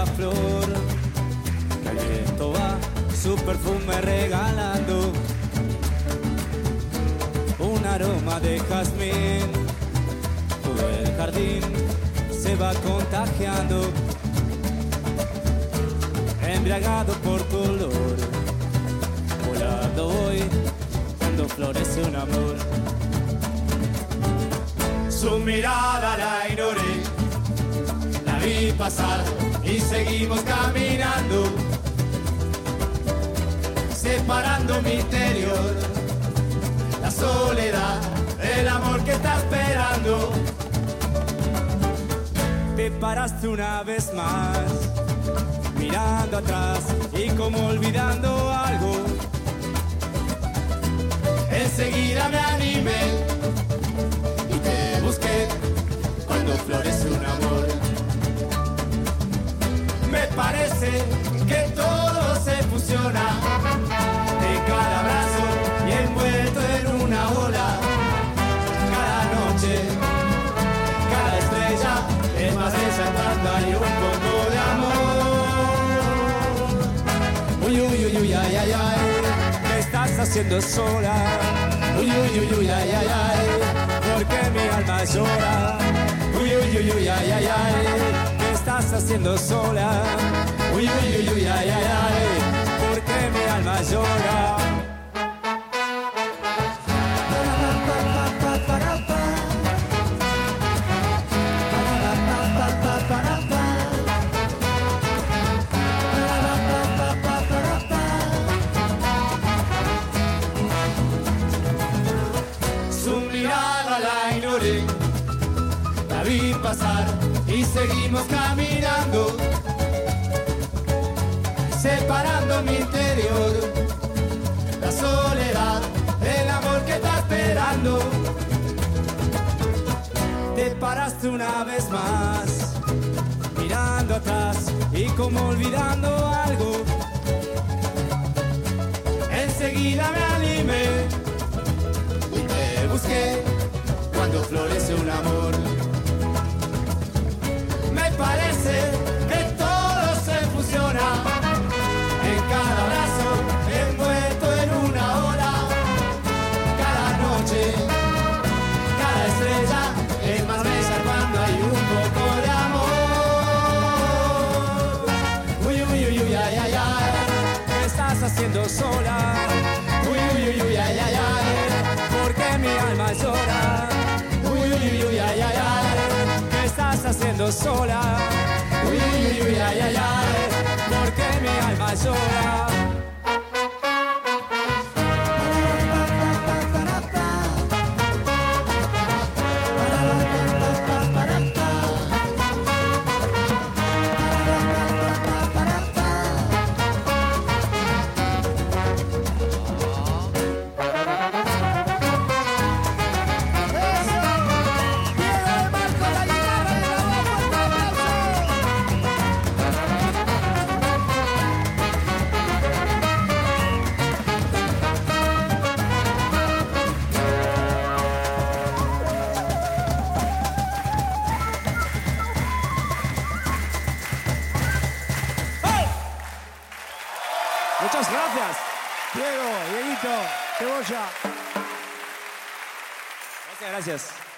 cae la flor, que viento va su perfume regalando, un aroma de jazmín, todo el jardín se va contagiando, embriagado por tu olor, volando hoy cuando florece un amor. Su mirada la ignoré, la vi pasar y seguimos caminando, separando mi interior, la soledad, el amor que está esperando. Te paraste una vez más, mirando atrás y como olvidando que todo se fusiona de cada abrazo y envuelto en una ola. Cada noche, cada estrella es más bella cuando hay un poco de amor. Uy, uy, uy, uy, ay, ay, ay, me estás haciendo sola. Uy, uy, uy, uy, ay, ay, ay, porque mi alma llora. Uy, uy, uy, uy, ay, ay, ay, estás haciendo sola. Uy, uy, uy, uy, ay, ay, ay, porque mi alma llora. Su la ignoré, la vi pasar y seguimos caminando, separando mi interior, la soledad, el amor que está esperando. Te paraste una vez más, mirando atrás y como olvidando algo. Enseguida me animé y te busqué cuando florece un amor. Parece que todo se fusiona en cada abrazo envuelto en una ola. Cada noche, cada estrella es más bella cuando hay un poco de amor. Uy, uy, uy, uy, ay, ay, ay, ¿qué estás haciendo sola? Haciendo sola? Uy, uy, uy, ay, ay, ay, porque mi alma llora. Muchas gracias. Diego, Dieguito, Cebolla. Gracias, gracias.